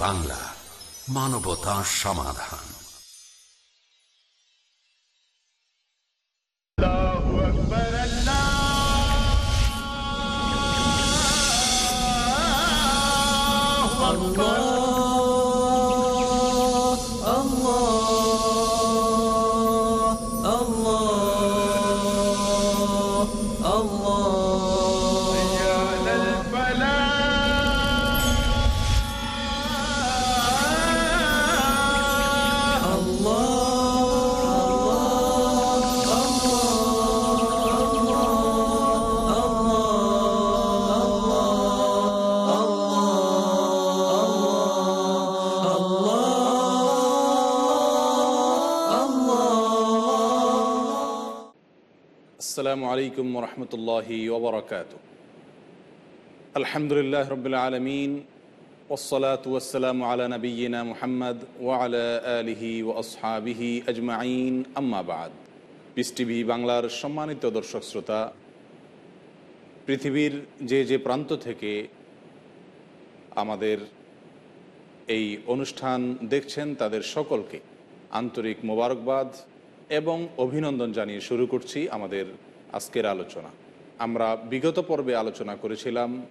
বাংলা মানবতা সমাধান। আসসালামু আলাইকুম রহমতুল্লাহি আলহামদুলিল্লাহ রবিল আলমিন ওসলাত ওসালাম আলা নবীনা মুহাম্মদ ওয়ালা আলিহি আজমাইন আম্মাবাদ পিস টিভি বাংলার সম্মানিত দর্শক শ্রোতা পৃথিবীর যে যে প্রান্ত থেকে আমাদের এই অনুষ্ঠান দেখছেন তাদের সকলকে আন্তরিক মোবারকবাদ এবং অভিনন্দন জানিয়ে শুরু করছি আমাদের আজকের আলোচনা। আমরা বিগত পর্বে আলোচনা করেছিলাম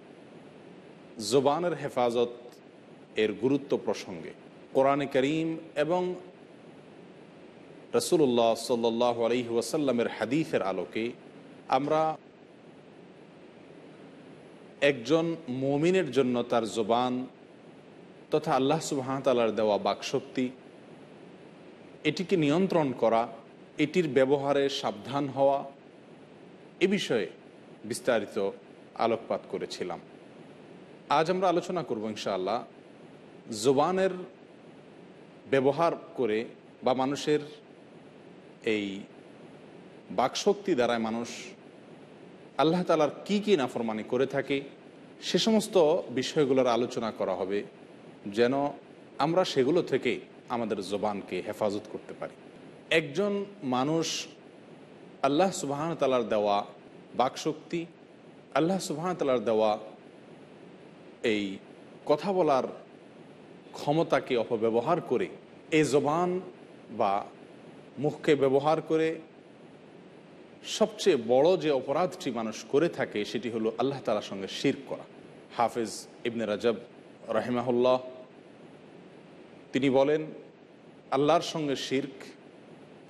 জোবানের হেফাজত এর গুরুত্ব প্রসঙ্গে। কোরআনে করিম এবং রসুল্লাহ সাল্লাহ ওয়াসাল্লামের হাদিফের আলোকে আমরা একজন মমিনের জন্য তার জোবান তথা আল্লাহ সুবাহতালার দেওয়া বাকশক্তি, এটিকে নিয়ন্ত্রণ করা, এটির ব্যবহারে সাবধান হওয়া এ বিষয়ে বিস্তারিত আলোকপাত করেছিলাম। আজ আমরা আলোচনা করব ইনশাআল্লাহ জোবানের ব্যবহার করে বা মানুষের এই বাকশক্তি দ্বারায় মানুষ আল্লাহ তালার কি কি নাফরমানি করে থাকে, সে সমস্ত বিষয়গুলোর আলোচনা করা হবে যেন আমরা সেগুলো থেকে আমাদের জবানকে হেফাজত করতে পারি। একজন মানুষ আল্লাহ সুবাহন তালার দেওয়া বাকশক্তি, আল্লাহ সুবাহন তালার দেওয়া এই কথা বলার ক্ষমতাকে অপব্যবহার করে এই জবান বা মুখকে ব্যবহার করে সবচেয়ে বড় যে অপরাধটি মানুষ করে থাকে সেটি হলো আল্লাহ তালার সঙ্গে শির করা। হাফেজ ইবনে রাজব রাহিমাহুল্লাহ তিনি বলেন, আল্লাহর সঙ্গে শির্ক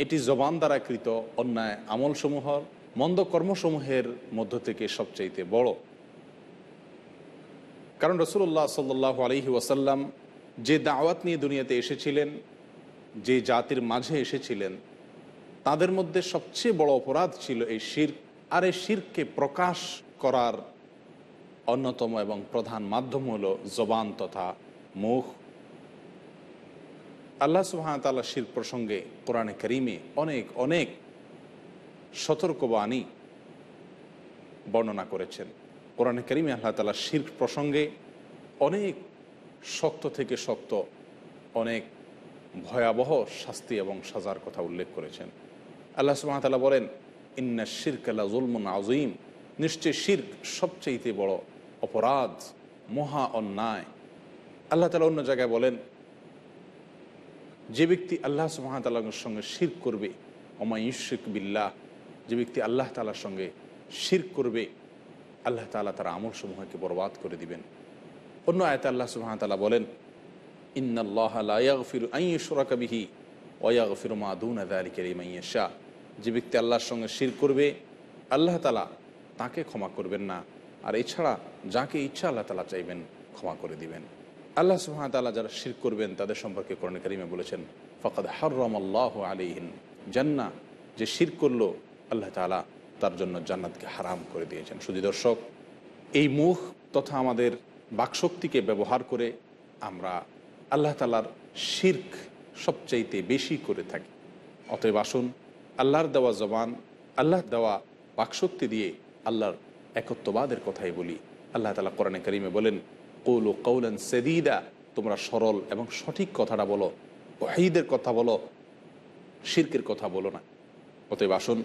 এটি জবান দ্বারা কৃত অন্যায় আমলসমূহর, মন্দ কর্মসমূহের মধ্য থেকে সবচাইতে বড়। কারণ রসুল্লাহ সাল্লাহ আলহি ওয়াসাল্লাম যে দাওয়াত নিয়ে দুনিয়াতে এসেছিলেন, যে জাতির মাঝে এসেছিলেন, তাদের মধ্যে সবচেয়ে বড় অপরাধ ছিল এই শির্ক, আর এই শিরকে প্রকাশ করার অন্যতম এবং প্রধান মাধ্যম হলো জবান তথা মুখ। আল্লাহ সুহামতাল্লাহ শির প্রসঙ্গে কোরআনে করিমে অনেক অনেক সতর্কবাণী বর্ণনা করেছেন। কোরআনে করিমে আল্লাহ তালা শির প্রসঙ্গে অনেক শক্ত থেকে শক্ত, অনেক ভয়াবহ শাস্তি এবং সাজার কথা উল্লেখ করেছেন। আল্লাহ সুহামতাল্লাহ বলেন, ইন্না শির্ক আল্লাহ জুলমুন আজিম নিশ্চয় শির্ক সবচেয়ে বড় অপরাধ, মহা অন্যায়। আল্লাহ তালা অন্য জায়গায় বলেন যে ব্যক্তি আল্লাহ সুহামতাল্লাহর সঙ্গে শির করবে অমায়ুশিক বিল্লাহ, যে ব্যক্তি আল্লাহ তালার সঙ্গে শির করবে, আল্লাহ তালা তার আমল সমূহকে বরবাদ করে দিবেন। অন্য আয়তে আল্লাহ সুহামতাল্লাহ বলেন ইন্নআল্লাহফির আইসরাকাবিহি ওয়াগফির মাদুন আদালিকের ইমাইয়া যে ব্যক্তি আল্লাহর সঙ্গে শির করবে, আল্লাহ তালা তাকে ক্ষমা করবেন না। আর এছাড়া যাকে ইচ্ছা আল্লাহ তালা চাইবেন ক্ষমা করে দিবেন। আল্লাহ সুহামতাল্লাহ যারা শির করবেন, তাদের সম্পর্কে কোরআন করিমে বলেছেন, ফকাদ হররম আল্লাহ আলিহিন জান্না যে শির করল, আল্লাহ তালা তার জন্য জান্নাতকে হারাম করে দিয়েছেন। শুধু দর্শক, এই মুখ তথা আমাদের বাকশক্তিকে ব্যবহার করে আমরা আল্লাহ তালার শির্ক সবচাইতে বেশি করে থাকি। অতএব আসুন, আল্লাহর দেওয়া জবান আল্লাহ দেওয়া বাকশক্তি দিয়ে আল্লাহর একত্ববাদের কথাই বলি। আল্লাহ তালা কোরআনে করিমে বলেন কৌল কৌলেন সেদিদা, তোমরা সরল এবং সঠিক কথাটা বলো। ওয়াহিদের কথা বলো, শির্কের কথা বলো না। অতএব আসুন,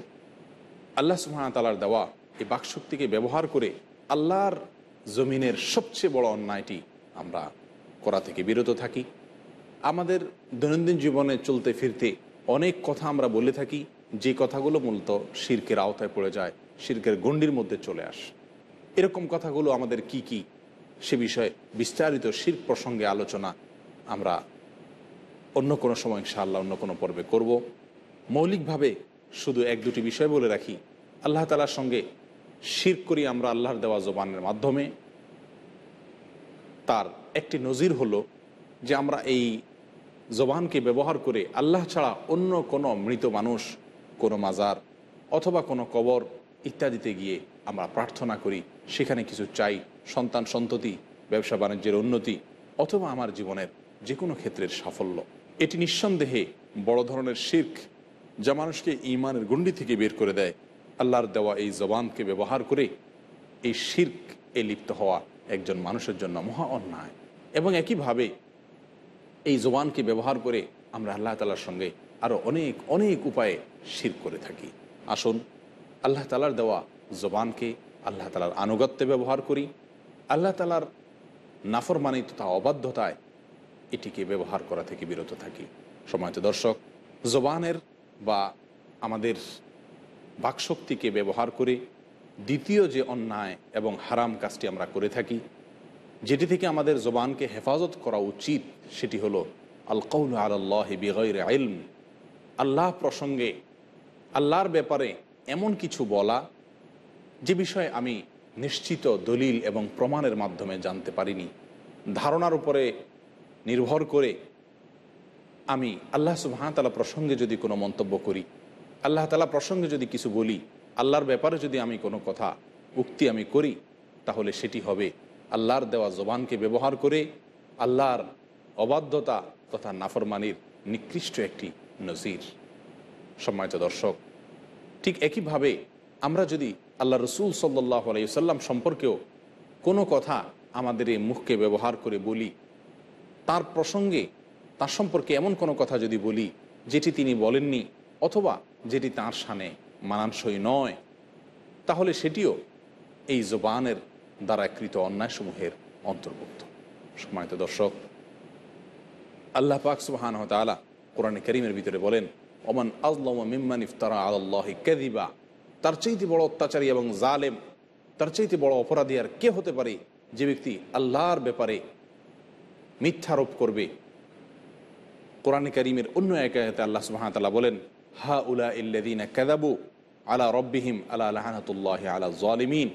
আল্লাহ সুহান তালার দেওয়া এই বাকশক্তিকে ব্যবহার করে আল্লাহর জমিনের সবচেয়ে বড় অন্যায়টি আমরা করা থেকে বিরত থাকি। আমাদের দৈনন্দিন জীবনে চলতে ফিরতে অনেক কথা আমরা বলে থাকি, যে কথাগুলো মূলত শির্কের আওতায় পড়ে যায়, শির্কের গণ্ডির মধ্যে চলে আসে। এরকম কথাগুলো আমাদের কি কি সে বিষয়ে বিস্তারিত শির্ক প্রসঙ্গে আলোচনা আমরা অন্য কোনো সময় ইনশাআল্লাহ অন্য কোনো পর্বে করব। মৌলিকভাবে শুধু এক দুটি বিষয় বলে রাখি। আল্লাহ তালার সঙ্গে শির করি আমরা আল্লাহর দেওয়া জবানের মাধ্যমে। তার একটি নজির হলো যে আমরা এই জবানকে ব্যবহার করে আল্লাহ ছাড়া অন্য কোনো মৃত মানুষ, কোনো মাজার অথবা কোনো কবর ইত্যাদিতে গিয়ে আমরা প্রার্থনা করি, সেখানে কিছু চাই। সন্তান সন্ততি, ব্যবসা বাণিজ্যের উন্নতি, অথবা আমার জীবনের যে কোনো ক্ষেত্রের সাফল্য। এটি নিঃসন্দেহে বড় ধরনের শির্ক, যা মানুষকে ইমানের গণ্ডি থেকে বের করে দেয়। আল্লাহর দেওয়া এই জবানকে ব্যবহার করে এই শির্ক এ লিপ্ত হওয়া একজন মানুষের জন্য মহা অন্যায়। এবং একইভাবে এই জবানকে ব্যবহার করে আমরা আল্লাহ তালার সঙ্গে আরও অনেক অনেক উপায়ে শির করে থাকি। আসুন, আল্লাহ তালার দেওয়া জবানকে আল্লাহ তালার আনুগত্যে ব্যবহার করি। আল্লাহ তালার নাফরমানি তথা অবাধ্যতায় এটিকে ব্যবহার করা থেকে বিরত থাকি। সময়ত দর্শক, জবানের বা আমাদের বাকশক্তিকে ব্যবহার করে দ্বিতীয় যে অন্যায় এবং হারাম কাজটি আমরা করে থাকি, যেটি থেকে আমাদের জবানকে হেফাজত করা উচিত, সেটি হলো আল কৌল আল্লাহ বেগৈর আইলম আল্লাহ প্রসঙ্গে, আল্লাহর ব্যাপারে এমন কিছু বলা, যে বিষয়ে আমি নিশ্চিত দলিল এবং প্রমাণের মাধ্যমে জানতে পারিনি। ধারণার উপরে নির্ভর করে আমি আল্লাহ সুবাহতালা প্রসঙ্গে যদি কোনো মন্তব্য করি, আল্লাহ তালা প্রসঙ্গে যদি কিছু বলি, আল্লাহর ব্যাপারে যদি আমি কোনো কথা, উক্তি আমি করি, তাহলে সেটি হবে আল্লাহর দেওয়া জবানকে ব্যবহার করে আল্লাহর অবাধ্যতা তথা নাফরমানির নিকৃষ্ট একটি নজির। সম্মানিত দর্শক, ঠিক একইভাবে আমরা যদি আল্লাহ রসুল সাল্লাহ আলাইসাল্লাম সম্পর্কেও কোনো কথা আমাদের এই মুখকে ব্যবহার করে বলি। তার প্রসঙ্গে, তার সম্পর্কে এমন কোনো কথা যদি বলি, যেটি তিনি বলেননি অথবা যেটি তাঁর সানে মানানসই নয়, তাহলে সেটিও এই জবানের দ্বারা কৃত অন্যায়সমূহের অন্তর্ভুক্ত। সময়ত দর্শক, আল্লাহ পাক সুবাহান তালা কোরআনে করিমের ভিতরে বলেন, ওমান আজলম মিম্মান ইফতারা আল্লাহ কেদিবা তার চাইতে বড় অত্যাচারী এবং জালেম, তার চাইতে বড় অপরাধী আর কে হতে পারে যে ব্যক্তি আল্লাহর ব্যাপারে মিথ্যারোপ করবে? কোরআন করিমের অন্য একাতে আল্লাহ সুহামতাল্লাহ বলেন হা উলা ইল্লাদিন কাদাবু আলা রব্বিহিম আলা লাহানাতুল্লাহ আলা জালিমিন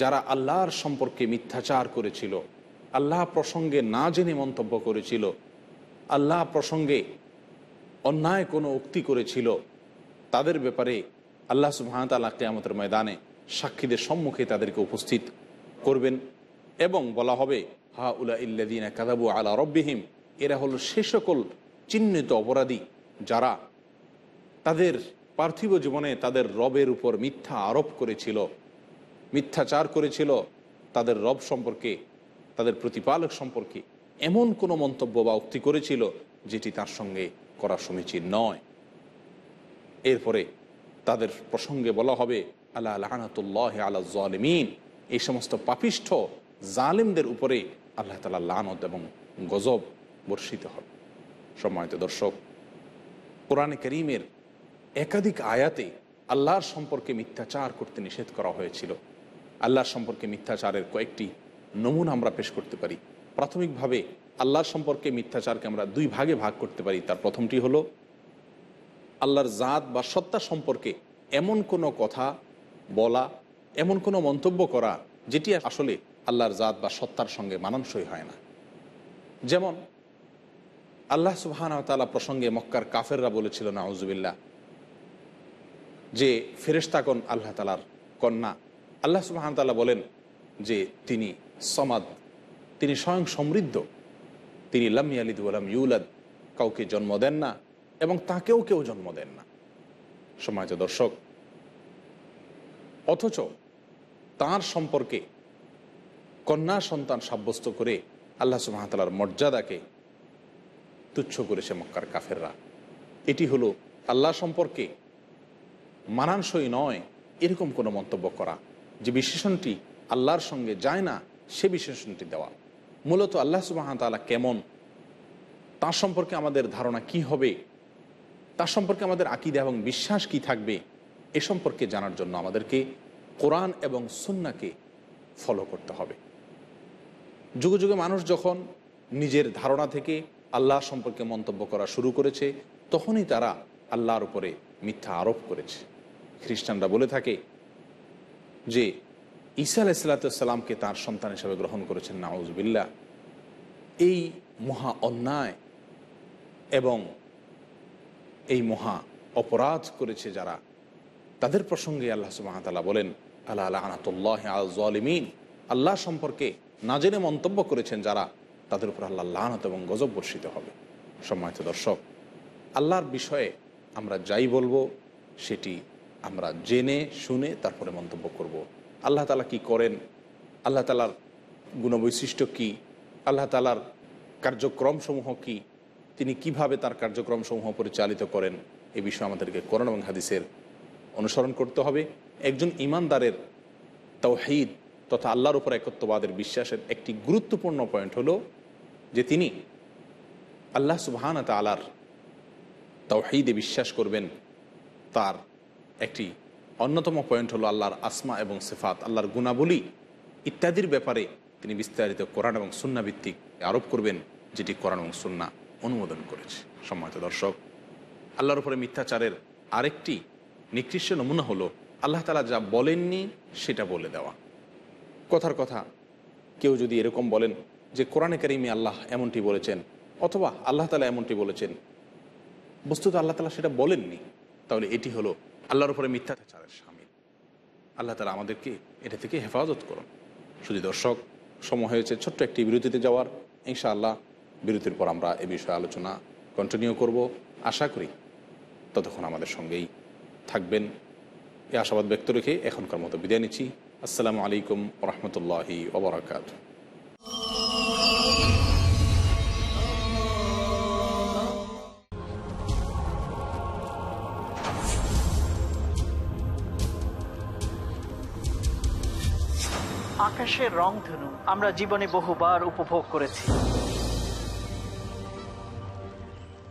যারা আল্লাহর সম্পর্কে মিথ্যাচার করেছিল, আল্লাহ প্রসঙ্গে না জেনে মন্তব্য করেছিল, আল্লাহ প্রসঙ্গে অন্যায় কোনো উক্তি করেছিল, তাদের ব্যাপারে আল্লাহ সুহামতাল্লাহ কেয়ামতের ময়দানে সাক্ষীদের সম্মুখে তাদেরকে উপস্থিত করবেন এবং বলা হবে হা উলা ইল্লাদিন কাদাবু আলা রব্বিহিম, এরা হলো সে সকল চিহ্নিত অপরাধী যারা তাদের পার্থিব জীবনে তাদের রবের উপর মিথ্যা আরোপ করেছিল, মিথ্যাচার করেছিল, তাদের রব সম্পর্কে, তাদের প্রতিপালক সম্পর্কে এমন কোনো মন্তব্য বা উক্তি করেছিল যেটি তার সঙ্গে করা সমীচীন নয়। এরপরে তাদের প্রসঙ্গে বলা হবে আল্লাহ লাহানাতুল্লাহ আল্লাহ জালিমিন। এই সমস্ত পাপিষ্ঠ জালিমদের উপরে আল্লাহ তালা লানত এবং গজব বর্ষিত হবে। সম্মানিত দর্শক, কোরআনে করিমের একাধিক আয়াতে আল্লাহর সম্পর্কে মিথ্যাচার করতে নিষেধ করা হয়েছিল। আল্লাহর সম্পর্কে মিথ্যাচারের কয়েকটি নমুনা আমরা পেশ করতে পারি। প্রাথমিকভাবে আল্লাহর সম্পর্কে মিথ্যাচারকে আমরা দুই ভাগে ভাগ করতে পারি। তার প্রথমটি হলো আল্লাহর জাত বা সত্তা সম্পর্কে এমন কোনো কথা বলা, এমন কোনো মন্তব্য করা যেটি আসলে আল্লাহর জাত বা সত্তার সঙ্গে মানানসই হয় না। যেমন, আল্লাহ সুবাহান তালা প্রসঙ্গে মক্কার কাফেররা বলেছিল না আউজুবিল্লা যে ফেরেস্তাকন আল্লাহ তালার কন্যা। আল্লাহ সুবাহান তাল্লাহ বলেন যে তিনি সমাদ, তিনি স্বয়ং সমৃদ্ধ। তিনি লাম ইয়ালিদ ওলাম ইউলাদ, কাউকে জন্ম দেন না। এবং তাকেও কেউ জন্ম দেন না। সমাজ দর্শক, অথচ তার সম্পর্কে কন্যা সন্তান সাব্যস্ত করে আল্লাহ সুমাতালার মর্যাদাকে তুচ্ছ করেছে মক্কার কাফেররা। এটি হলো আল্লাহ সম্পর্কে মানানসই নয় এরকম কোনো মন্তব্য করা। যে বিশেষণটি আল্লাহর সঙ্গে যায় না, সে বিশেষণটি দেওয়া। মূলত আল্লাহ সুবাহ তালা কেমন, তার সম্পর্কে আমাদের ধারণা কি হবে তার সম্পর্কে আমাদের আকিদা এবং বিশ্বাস কি থাকবে, এ সম্পর্কে জানার জন্য আমাদেরকে কোরআন এবং সুন্নাকে ফলো করতে হবে। যুগে যুগে মানুষ যখন নিজের ধারণা থেকে আল্লাহ সম্পর্কে মন্তব্য করা শুরু করেছে, তখনই তারা আল্লাহর উপরে মিথ্যা আরোপ করেছে। খ্রিস্টানরা বলে থাকে যে, ঈসা আলাইসাল্লাতামকে তার সন্তান হিসেবে গ্রহণ করেছেন নাউজবিল্লা এই মহা অন্যায় এবং এই মহা অপরাধ করেছে যারা। তাদের প্রসঙ্গে আল্লাহ সুবাহতাল্লাহ বলেন আল্লাহ আল্লাহ আনাতুল্লাহ আলিমিন আল্লাহ সম্পর্কে না জেনে মন্তব্য করেছেন যারা, তাদের উপর আল্লাহ লানত এবং গজব বর্ষিত হবে। সম্মানিত দর্শক, আল্লাহর বিষয়ে আমরা যাই বলব, সেটি আমরা জেনে, শুনে তারপরে মন্তব্য করব। আল্লাহ তালা কি করেন? আল্লাহ তালার গুণবৈশিষ্ট্য কী? আল্লাহ তালার কার্যক্রমসমূহ কি? তিনি কীভাবে তার কার্যক্রম সমূহ পরিচালিত করেন, এ বিষয়ে আমাদেরকে করণ এবং হাদিসের অনুসরণ করতে হবে। একজন ইমানদারের তৌহিদ তথা আল্লাহর উপর একত্ববাদের বিশ্বাসের একটি গুরুত্বপূর্ণ পয়েন্ট হলো যে তিনি আল্লাহ সুবাহান তালার তৌহিদে বিশ্বাস করবেন। তার একটি অন্যতম পয়েন্ট হলো আল্লাহর আসমা এবং সেফাত, আল্লাহর গুণাবলী ইত্যাদির ব্যাপারে তিনি বিস্তারিত কোরআন এবং সুন্না ভিত্তিক আরোপ করবেন, যেটি কোরআন এবং সুন্না অনুমোদন করেছে। সম্মানিত দর্শক, আল্লাহর উপরে মিথ্যাচারের আরেকটি নিকৃষ্ট নমুনা হলো, আল্লাহ তালা যা বলেননি সেটা বলে দেওয়া। কথার কথা, কেউ যদি এরকম বলেন যে কোরআনে কারিমি আল্লাহ এমনটি বলেছেন অথবা আল্লাহ তালা এমনটি বলেছেন, বস্তুত আল্লাহ তালা সেটা বলেননি, তাহলে এটি হলো আল্লাহর উপরে মিথ্যাচারের সামিল। আল্লাহ তালা আমাদেরকে এটা থেকে হেফাজত করুন। শুধু দর্শক, সময় হয়েছে ছোট্ট একটি বিরতিতে যাওয়ার। ইনশাআল্লাহ বিরতির পর আমরা এ বিষয়ে আলোচনা কন্টিনিউ করব। আশা করি ততক্ষণ আমাদের সঙ্গেই থাকবেন। এ আশাবাদ ব্যক্ত রেখে এখনকার মতো বিদায় নিচ্ছি। আসসালামু আলাইকুম রহমতুল্লাহি ওবরাকাত। আকাশের রংধনু আমরা জীবনে বহুবার উপভোগ করেছি।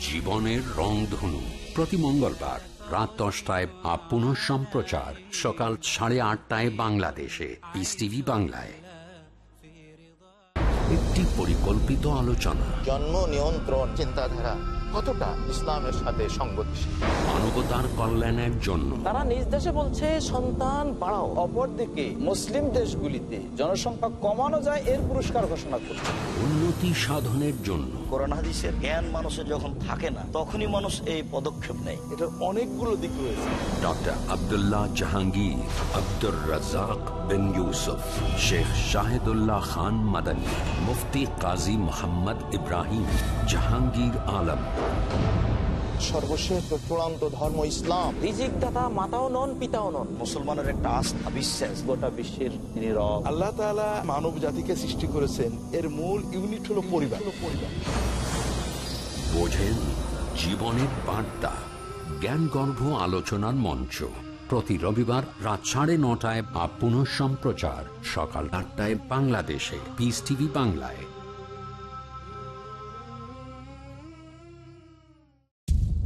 জীবনের রংধনু প্রতি মঙ্গলবার রাত দশটায় বা পুনঃ সম্প্রচার সকাল সাড়ে আটটায় বাংলাদেশে। পিস টিভি বাংলায়। একটি পরিকল্পিত আলোচনা। জন্ম নিয়ন্ত্রণ চিন্তাধারা। কতটা ইসলামের সাথে সঙ্গতিশীল মানবতার কল্যাণের জন্য। তারা নিজ দেশে বলছে সন্তান বাড়াও। অপরদিকে মুসলিম দেশগুলিতে জনসংখ্যা কমানো যায় এর পুরস্কার ঘোষণা করছে। উন্নতি সাধনের জন্য। কোরআন হাদিসের জ্ঞান মানুষের যখন থাকে না তখনই মানুষ এই পদক্ষেপ নেয়। এটার অনেকগুলো দিক রয়েছে। ডক্টর আবদুল্লাহ জাহাঙ্গীর আব্দুর রাজাক বিন ইউসুফ শেখ শাহিদুল্লাহ খান মাদানী মুফতি কাজী মোহাম্মদ ইব্রাহিম জাহাঙ্গীর আলম। সর্বশেষ চূড়ান্ত ধর্ম ইসলাম। রিজিক দাতা মাতাও নন পিতাও নন। মুসলমানের একটা আস্থা বিশ্বাস। গোটা বিশ্বের নীরব আল্লাহ মানব জাতিকে সৃষ্টি করেছেন। এর মূল ইউনিট হলো পরিবার। পরিবার বোঝেন জীবনের বার্তা। জ্ঞানগর্ভ আলোচনার মঞ্চ। প্রতি রবিবার রাত সাড়ে নটায় বা পুনঃ সম্প্রচার সকাল আটটায় বাংলাদেশে। পিস টিভি বাংলায়।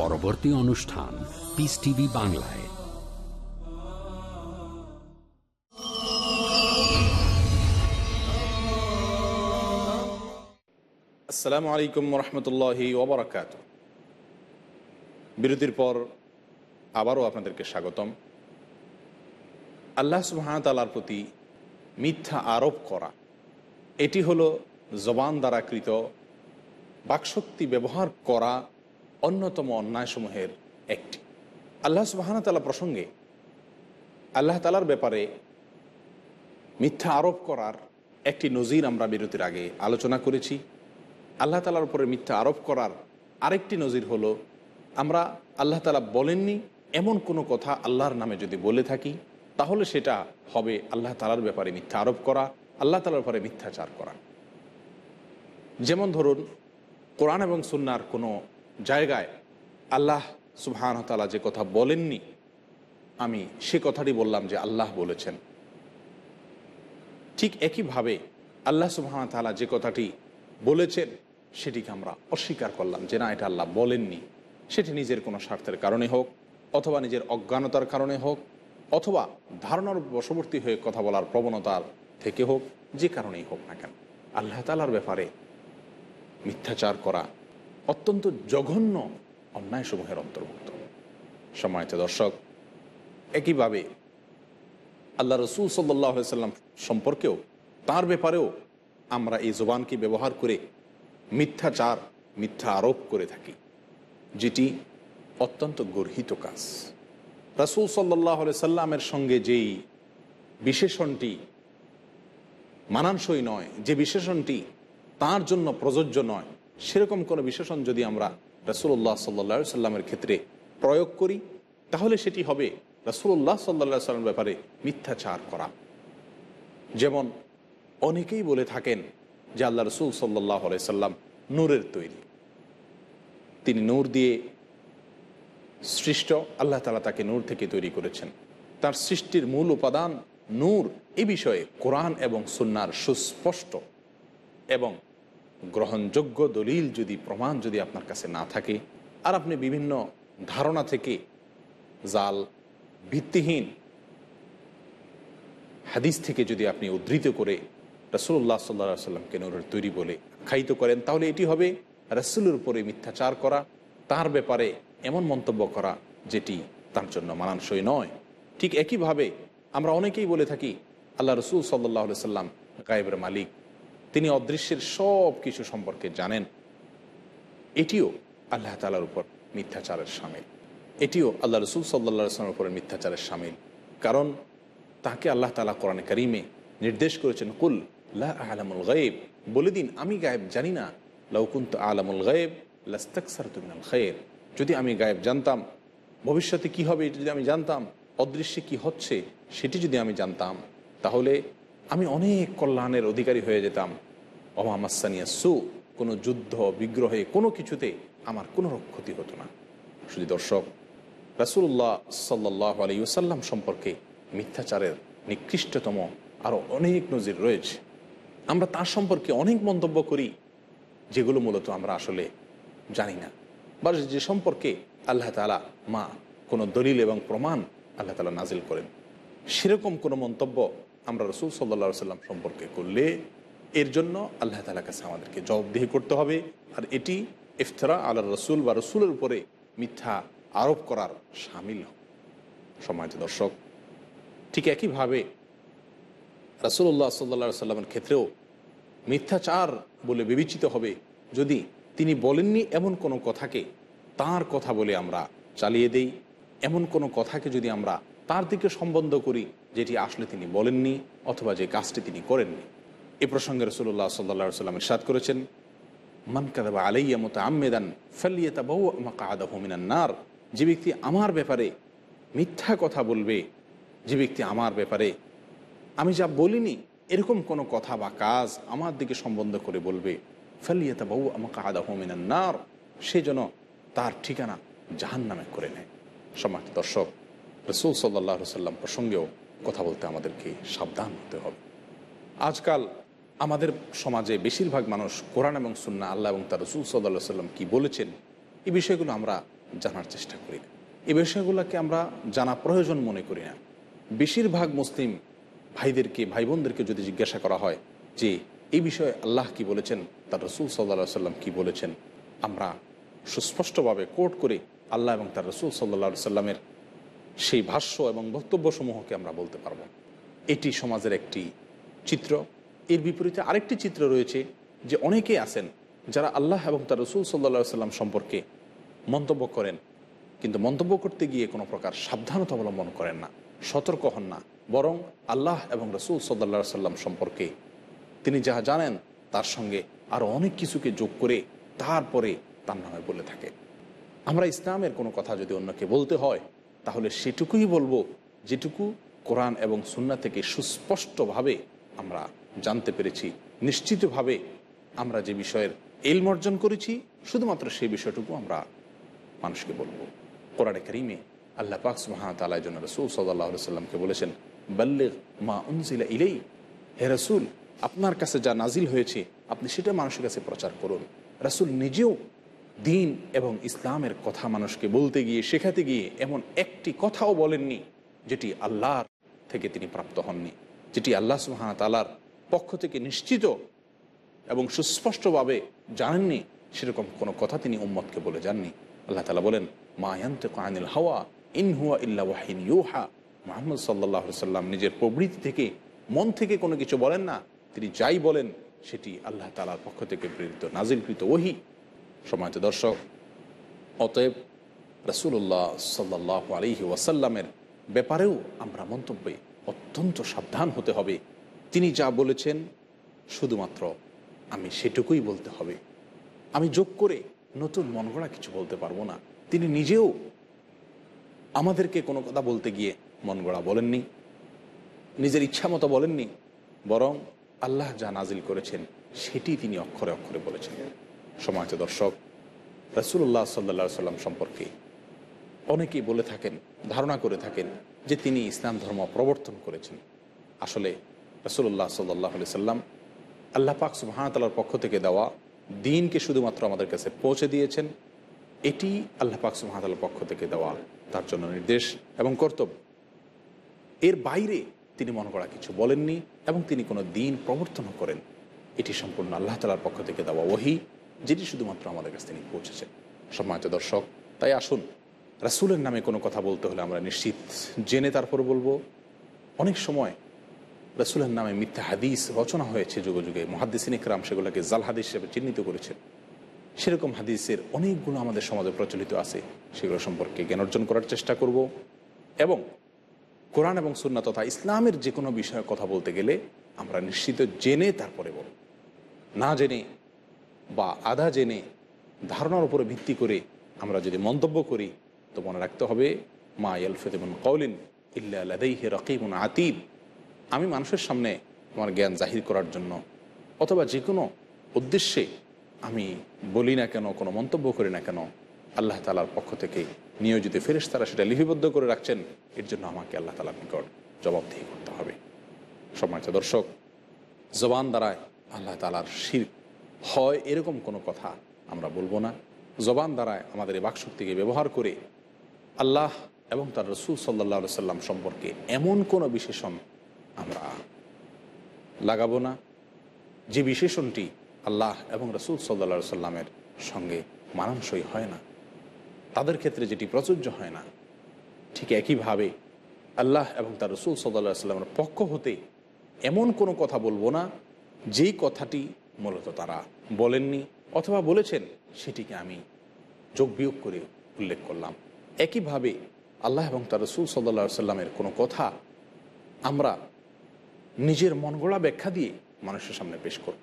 পরবর্তী অনুষ্ঠান পিস টিভি বাংলায়। আসসালামু আলাইকুম রহমতুল্লাহি ওবরাকাত বিরতির পর আবারও আপনাদেরকে স্বাগতম। আল্লাহ সুহামতালার প্রতি মিথ্যা আরোপ করা, এটি হলো জবান দ্বারা কৃত বাকশক্তি ব্যবহার করা অন্যতম অন্যায়সমূহের একটি। আল্লাহ সুবাহানতালা প্রসঙ্গে আল্লাহ তালার ব্যাপারে মিথ্যা আরোপ করার একটি নজির আমরা বিরতির আগে আলোচনা করেছি। আল্লাহ তালার উপরে মিথ্যা আরোপ করার আরেকটি নজির হলো, আমরা আল্লাহ তালা বলেননি এমন কোনো কথা আল্লাহর নামে যদি বলে থাকি, তাহলে সেটা হবে আল্লাহ তালার ব্যাপারে মিথ্যা আরোপ করা, আল্লাহ তালার ব্যাপারে মিথ্যাচার করা। যেমন ধরুন, কোরআন এবং সুন্নার কোনো জায়গায় আল্লাহ সুবহান তালা যে কথা বলেননি, আমি সে কথাটি বললাম যে আল্লাহ বলেছেন। ঠিক একইভাবে আল্লাহ সুবহান তালা যে কথাটি বলেছেন, সেটিকে আমরা অস্বীকার করলাম যে না, এটা আল্লাহ বলেননি। সেটি নিজের কোনো স্বার্থের কারণে হোক, অথবা নিজের অজ্ঞানতার কারণে হোক, অথবা ধারণার বশবর্তী হয়ে কথা বলার প্রবণতার থেকে হোক, যে কারণেই হোক না কেন। আল্লাহ তালার ব্যাপারে মিথ্যাচার করা অত্যন্ত জঘন্য অন্যায়সমূহের অন্তর্ভুক্ত। সময়ত দর্শক, একইভাবে আল্লাহ রসুল সাল্লাম সম্পর্কেও, তার ব্যাপারেও আমরা এই জবানকে ব্যবহার করে মিথ্যাচার, মিথ্যা আরোপ করে থাকি, যেটি অত্যন্ত গর্হিত কাজ। রাসুল সাল্লাহ সাল্লামের সঙ্গে যেই বিশেষণটি মানানসই নয়, যে বিশেষণটি তার জন্য প্রযোজ্য নয় সেরকম কোনো বিশেষণ যদি আমরা রাসুল্লাহ সাল্লা সাল্লামের ক্ষেত্রে প্রয়োগ করি, তাহলে সেটি হবে রাসুল্লাহ সাল্লা সাল্লামের ব্যাপারে মিথ্যাচার করা। যেমন অনেকেই বলে থাকেন যে আল্লাহ রসুল সাল্লাহ সাল্লাম নূরের তৈরি। তিনি নূর দিয়ে সৃষ্ট, আল্লাহ তালা তাকে নূর থেকে তৈরি করেছেন। তার সৃষ্টির মূল উপাদান নূর। এ বিষয়ে কোরআন এবং সুন্নার সুস্পষ্ট এবং গ্রহণযোগ্য দলিল যদি, প্রমাণ যদি আপনার কাছে না থাকে, আর আপনি বিভিন্ন ধারণা থেকে জাল ভিত্তিহীন হাদিস থেকে যদি আপনি উদ্ধৃত করে রসুল্লাহ সাল্লা সাল্লামকে নূরের তৈরি বলে আখ্যায়িত করেন, তাহলে এটি হবে রসুলের উপরে মিথ্যাচার করা, তার ব্যাপারে এমন মন্তব্য করা যেটি তার জন্য মানানসই নয়। ঠিক একইভাবে আমরা অনেকেই বলে থাকি, আল্লাহ রসুল সাল্লাহ সাল্লাম গায়েবের মালিক। তিনি অদৃশ্যের সব কিছু সম্পর্কে জানেন। এটিও আল্লাহ তালার উপর মিথ্যাচারের সামিল। এটিও আল্লাহ রসুল সাল্লা সাল্লামের উপরে মিথ্যাচারের সামিল। কারণ তাকে আল্লাহ তালা কোরআনে করিমে নির্দেশ করেছেন, কুল আলামুল গায়েব। বলে দিন, আমি গায়েব জানি না। লৌকুন্ত আলামুল গায়েব লাস্তাকসার তুমিনাল খায়ের যদি আমি গায়েব জানতাম, ভবিষ্যতে কি হবে এটা যদি আমি জানতাম? অদৃশ্যে কি হচ্ছে সেটি যদি আমি জানতাম, তাহলে আমি অনেক কল্যাণের অধিকারী হয়ে যেতাম। অমামাসানিয়া সু, কোনো যুদ্ধ, বিগ্রহে কোনো কিছুতে আমার কোনো ক্ষতি হতো না। শুধু দর্শক রাসুল্লাহ সাল্লাহ আলাইসাল্লাম সম্পর্কে মিথ্যাচারের নিকৃষ্টতম আরও অনেক নজির রয়েছে। আমরা তার সম্পর্কে অনেক মন্তব্য করি, যেগুলো মূলত আমরা আসলে জানি না। বা যে সম্পর্কে আল্লাহ তালা মা কোনো দলিল এবং প্রমাণ আল্লাহ তালা নাজিল করেন, সেরকম কোনো মন্তব্য আমরা রসুল সাল্লা সাল্লাম সম্পর্কে করলে এর জন্য আল্লাহ তালার কাছে আমাদেরকে জবাবদিহি করতে হবে। আর এটি ইফতারা আল্লাহ রসুল বা রসুলের উপরে মিথ্যা আরোপ করার সামিল সমাজ দর্শক, ঠিক একইভাবে রাসুল্লাহ সাল্লা সাল্লামের ক্ষেত্রেও মিথ্যাচার বলে বিবেচিত হবে। যদি তিনি বলেননি এমন কোনো কথাকে, তার কথা বলে আমরা চালিয়ে দেই। এমন কোনো কথাকে যদি আমরা তার দিকে সম্বন্ধ করি, যেটি আসলে তিনি বলেননি অথবা যে কাজটি তিনি করেননি। এ প্রসঙ্গে রসুল্লাহ সাল্লা সাল্লামের সাদ করেছেন, মান কাদাবা আলাইয়া মতো আম্মেদান ফাল্লিয়াতা বহু আমাকে আদা হোমিনান নার। যে ব্যক্তি আমার ব্যাপারে মিথ্যা কথা বলবে, যে ব্যক্তি আমার ব্যাপারে আমি যা বলিনি, এরকম কোনো কথা বা কাজ আমার দিকে সম্বন্ধ করে বলবে ফেলিয়াতা বউ আমাকে আদা হোমিনার সে যেন তার ঠিকানা জাহান নামে করে নেয়। সমাজ দর্শক, রসুল সাল্লাহ সাল্লাম প্রসঙ্গেও কথা বলতে আমাদেরকে সাবধান হতে হবে। আজকাল আমাদের সমাজে বেশিরভাগ মানুষ কোরআন এবং সুন্না আল্লাহ এবং তার রসুল সাল্লাহ সাল্লাম কী বলেছেন, এই বিষয়গুলো আমরা জানার চেষ্টা করি না। এই বিষয়গুলোকে আমরা জানা প্রয়োজন মনে করি না। বেশিরভাগ মুসলিম ভাইদেরকে ভাই বোনদেরকে যদি জিজ্ঞাসা করা হয় যে, এই বিষয়ে আল্লাহ কি বলেছেন, তার রসুল সাল্লা সাল্লাম কি বলেছেন, আমরা সুস্পষ্টভাবে কোর্ট করে আল্লাহ এবং তার রসুল সাল্লা সাল্লামের সেই ভাষ্য এবং বক্তব্যসমূহকে আমরা বলতে পারব। এটি সমাজের একটি চিত্র। এর বিপরীতে আরেকটি চিত্র রয়েছে যে অনেকেই আছেন যারা আল্লাহ এবং তার রসুল সাল্লা সাল্লাম সম্পর্কে মন্তব্য করেন। কিন্তু মন্তব্য করতে গিয়ে কোনো প্রকার সাবধানতা অবলম্বন করেন না, সতর্ক হন না। বরং আল্লাহ এবং রসুল সাল্লা সাল্লাম সম্পর্কে তিনি যাহা জানেন, তার সঙ্গে আরও অনেক কিছুকে যোগ করে তারপরে তার নামে বলে থাকে। আমরা ইসলামের কোনো কথা যদি অন্যকে বলতে হয়, তাহলে সেটুকুই বলব, যেটুকু কোরআন এবং সুন্না থেকে সুস্পষ্টভাবে আমরা জানতে পেরেছি, নিশ্চিতভাবে আমরা যে বিষয়ের এলম অর্জন করেছি, শুধুমাত্র সেই বিষয়টুকু আমরা মানুষকে বলব। কোরআনে করিমে আল্লাহ পাক সুহামতাল্লাহ জন্য রসুল সাল্লাহ সাল্লামকে বলেছেন, বল্লেগ মা উনজিলা ইলেই হে রসুল, আপনার কাছে যা নাজিল হয়েছে, আপনি সেটা মানুষের কাছে প্রচার করুন। রসুল নিজেও দিন এবং ইসলামের কথা মানুষকে বলতে গিয়ে, শেখাতে গিয়ে এমন একটি কথাও বলেননি, যেটি আল্লাহর থেকে তিনি প্রাপ্ত হননি। যেটি আল্লাহ সুহামতালার পক্ষ থেকে নিশ্চিত এবং সুস্পষ্টভাবে জানেননি, সেরকম কোনো কথা তিনি উম্মতকে বলে যাননি। আল্লাহ তালা বলেন মায়ান্ত কানিল হাওয়া ইনহুয়া ইল্লা ওয়াহিন ইউহা। মোহাম্মদ সাল্লাহ সাল্লাম নিজের প্রবৃত্তি থেকে মন থেকে কোনো কিছু বলেন না। তিনি যাই বলেন, সেটি আল্লাহ তালার পক্ষ থেকে প্রেরিত, নাজিলকৃত ওহি। সমাজ দর্শক, অতএব রসুল্লাহ সাল্লাহ আলহি ওয়াসাল্লামের ব্যাপারেও আমরা মন্তব্যে অত্যন্ত সাবধান হতে হবে। তিনি যা বলেছেন, শুধুমাত্র আমি সেটুকুই বলতে হবে। আমি যোগ করে নতুন মন গড়া কিছু বলতে পারব না। তিনি নিজেও আমাদেরকে কোনো কথা বলতে গিয়ে মন গড়া বলেননি। নিজের ইচ্ছা মতো বলেননি। বরং আল্লাহ যা নাজিল করেছেন, সেটি তিনি অক্ষরে অক্ষরে বলেছেন। সমাজ দর্শক রসুল্লাহ সাল্লা সাল্লাম সম্পর্কে অনেকেই বলে থাকেন, ধারণা করে থাকেন যে তিনি ইসলাম ধর্ম প্রবর্তন করেছেন। আসলে রসুল্লাহ সাল্লাহ সাল্লাম আল্লাহ পাক সুবাহতালার পক্ষ থেকে দেওয়া দিনকে শুধুমাত্র আমাদের কাছে পৌঁছে দিয়েছেন, এটি আল্লাহ পাক সুবাহতালার পক্ষ থেকে দেওয়া তার জন্য নির্দেশ এবং কর্তব্য। এর বাইরে তিনি মনে করা কিছু বলেননি এবং তিনি কোনো দিন প্রবর্তনও করেন। এটি সম্পূর্ণ আল্লাহ তালার পক্ষ থেকে দেওয়া ওহি, যেটি শুধুমাত্র আমাদের কাছে তিনি পৌঁছেছেন সম্মানিত দর্শক, তাই আসুন রাসুলের নামে কোনো কথা বলতে হলে আমরা নিশ্চিত জেনে তারপর বলব, অনেক সময় রাসুলের নামে মিথ্যা হাদিস রচনা হয়েছে যুগে যুগে মহাদিসিন ইকরাম সেগুলোকে জাল হাদিস হিসেবে চিহ্নিত করেছেন। সেরকম হাদিসের অনেকগুলো আমাদের সমাজে প্রচলিত আছে, সেগুলো সম্পর্কে জ্ঞান অর্জন করার চেষ্টা করব এবং কোরআন এবং সুন্না তথা ইসলামের যে কোনো বিষয়ে কথা বলতে গেলে আমরা নিশ্চিত জেনে তারপরে বলব। না জেনে বা আধা জেনে ধারণার উপরে ভিত্তি করে আমরা যদি মন্তব্য করি তো মনে রাখতে হবে। মা ইয়ালফেতেমন কৌলিন ইল্লা রকিমুন আতিব। আমি মানুষের সামনে আমার জ্ঞান জাহির করার জন্য অথবা যে কোনো উদ্দেশ্যে আমি বলি না কেন, কোনো মন্তব্য করি না কেন, আল্লাহ তালার পক্ষ থেকে নিয়োজিত ফেরেস তারা সেটা লিপিবদ্ধ করে রাখছেন, এর জন্য আমাকে আল্লাহ তালার নিকট জবাবদিহি করতে হবে। সম্মানিত দর্শক, জবান দ্বারায় আল্লাহ তালার শির হয় এরকম কোনো কথা আমরা বলব না। জবান দ্বারায় আমাদের এই বাকশক্তিকে ব্যবহার করে আল্লাহ এবং তার রসুল সাল্লা সাল্লাম সম্পর্কে এমন কোনো বিশেষণ আমরা লাগাবো না, যে বিশেষণটি আল্লাহ এবং রসুল সাল্লা সাল্লামের সঙ্গে মানানসই হয় না, তাদের ক্ষেত্রে যেটি প্রযোজ্য হয় না, ঠিক একইভাবে আল্লাহ এবং তার রসুল সাল্লা সাল্লামের পক্ষ হতে এমন কোনো কথা বলব না, যেই কথাটি মূলত তারা বলেননি অথবা বলেছেন, সেটিকে আমি যোগ বিয়োগ করে উল্লেখ করলাম। একইভাবে আল্লাহ এবং তার রসুল সাল্লা সাল্লামের কোনো কথা আমরা নিজের মন গড়া ব্যাখ্যা দিয়ে মানুষের সামনে পেশ করব।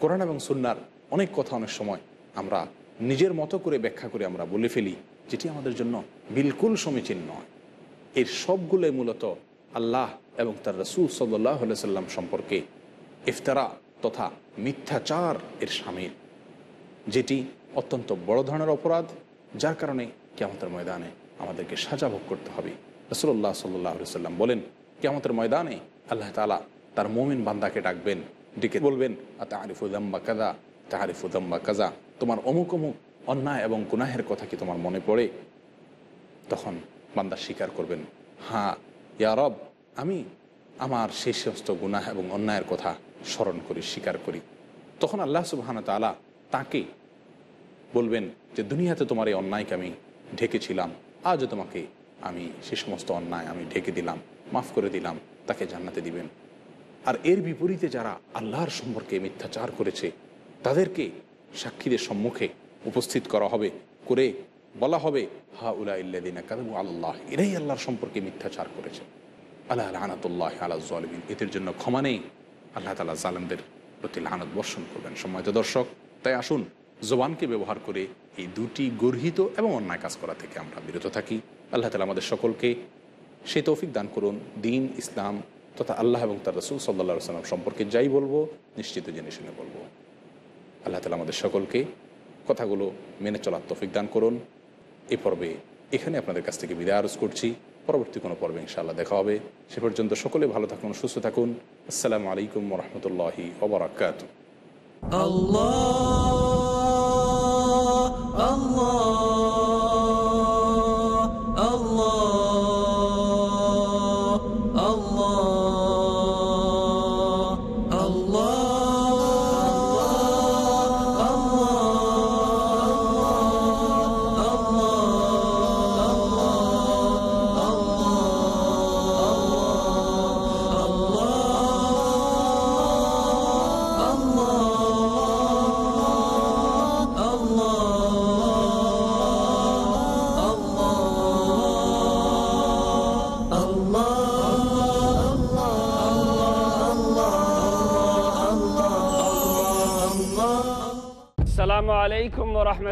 কোরআন এবং সুন্নার অনেক কথা অনেক সময় আমরা নিজের মতো করে ব্যাখ্যা করে আমরা বলে ফেলি, যেটি আমাদের জন্য বিলকুল সমীচীন নয়। এর সবগুলোই মূলত আল্লাহ এবং তার রসুল সাল্লাহ সাল্লাম সম্পর্কে ইফতারা তথা মিথ্যাচার এর সামিল, যেটি অত্যন্ত বড় ধরনের অপরাধ, যার কারণে কেমতের ময়দানে আমাদেরকে সাজা ভোগ করতে হবে। রসুল্লাহ সাল্লাহ সাল্লাম বলেন কেমতের ময়দানে আল্লাহ তালা তার মোমিন বান্দাকে ডাকবেন, ডেকে বলবেন আতা আরিফুদ্দাম্বা কাজা তা আরিফুদ্দাম্বা কাজা তোমার অমুক অমুক অন্যায় এবং গুনাহের কথা কি তোমার মনে পড়ে? তখন বান্দা স্বীকার করবেন হ্যাঁ ইয়া রব, আমি আমার সেই সমস্ত গুনাহ এবং অন্যায়ের কথা স্মরণ করি, স্বীকার করি। তখন আল্লাহ সুবাহানা তালা তাকে বলবেন যে, দুনিয়াতে তোমার এই অন্যায়কে আমি ঢেকেছিলাম। আজও তোমাকে আমি সে সমস্ত অন্যায় আমি ঢেকে দিলাম, মাফ করে দিলাম, তাকে জান্নাতে দিবেন। আর এর বিপরীতে যারা আল্লাহর সম্পর্কে মিথ্যাচার করেছে, তাদেরকে সাক্ষীদের সম্মুখে উপস্থিত করা হবে, করে বলা হবে হা উলা ইল্লাদিনা কাদু আল্লাহ এরাই আল্লাহর সম্পর্কে মিথ্যাচার করেছে। আল্লাহ লানাতুল্লাহ আল্লাহ জালিমিন এদের জন্য ক্ষমা নেই। আল্লাহ তালা জালেমদের প্রতি লানত বর্ষণ করবেন। সম্মানিত দর্শক, তাই আসুন জবানকে ব্যবহার করে এই দুটি গর্হিত এবং অন্যায় কাজ করা থেকে আমরা বিরত থাকি। আল্লাহ তালা আমাদের সকলকে সেই তৌফিক দান করুন, দিন, ইসলাম তথা আল্লাহ এবং তার রসুল সাল্লা সাল্লাম সম্পর্কে যাই বলব, নিশ্চিত জেনে শুনে বলব। আল্লাহ তালা আমাদের সকলকে কথাগুলো মেনে চলার তৌফিক দান করুন। এ পর্বে এখানে আপনাদের কাছ থেকে বিদায় আরজ করছি। পরবর্তী কোনো পর্বে ইনশাআল্লাহ দেখা হবে। সে পর্যন্ত সকলে ভালো থাকুন, সুস্থ থাকুন। আসসালামু আলাইকুম রহমতুল্লাহি ওবরাকাত আসসালামু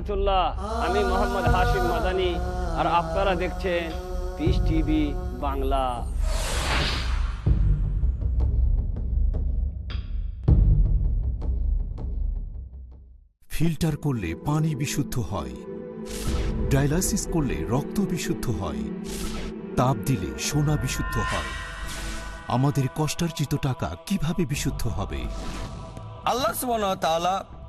রহমতুল্লাহ আমি মোহাম্মদ হাশিম মাদানি আর আপনারা দেখছেন পিস টিভি বাংলা। ফিল্টার করলে পানি বিশুদ্ধ হয় ডায়ালাসিস করলে রক্ত বিশুদ্ধ হয় তাপ দিলে সোনা বিশুদ্ধ হয়। আমাদের কষ্টার্জিত টাকা কীভাবে বিশুদ্ধ হবে? আল্লাহ সুবহানাহু ওয়া তাআলা